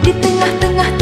di tengah-tengah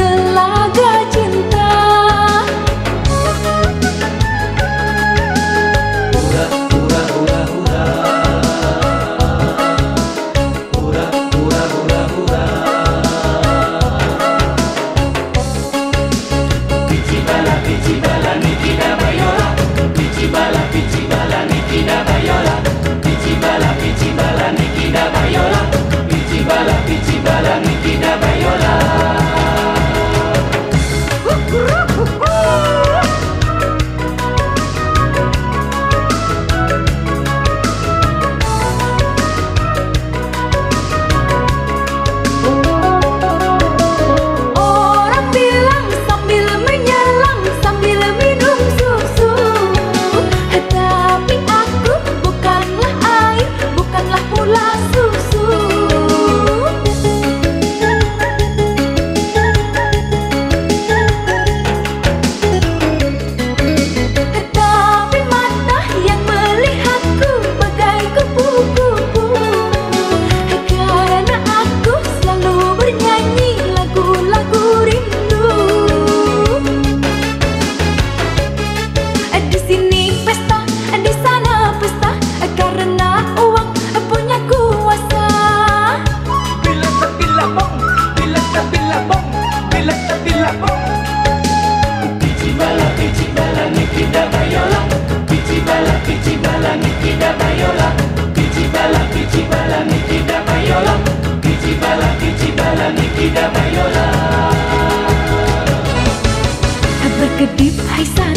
kedip hai sa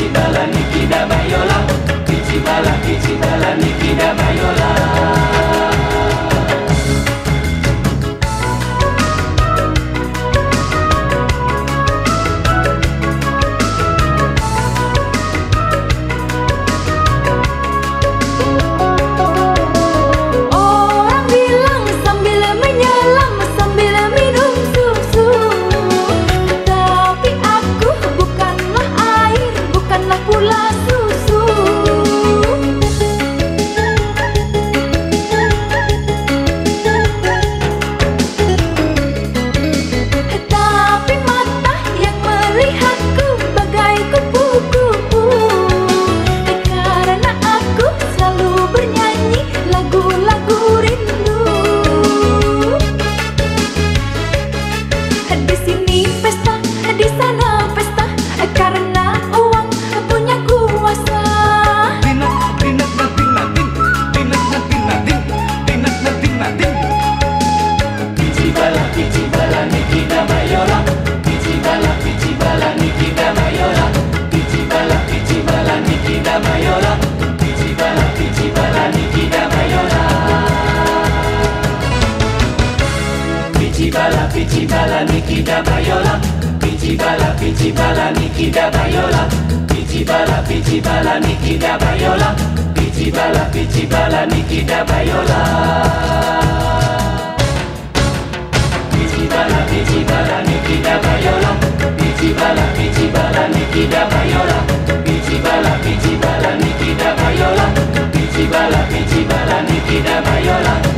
Kichibala Nikida Bayola Kichibala Kichibala Nikida Bayola Nikita Bayola, Pichibala, Pichibala, Nikita Bayola, Pichibala, Pichibala, Nikita Bayola, Pichibala, Pichibala, Nikita Bayola. Pichibala, Pichibala, Nikita Bayola, Pichibala, Pichibala, Nikita Bayola, Pichibala, Pichibala, Nikita Bayola, Pichibala, Pichibala, Nikita Bayola.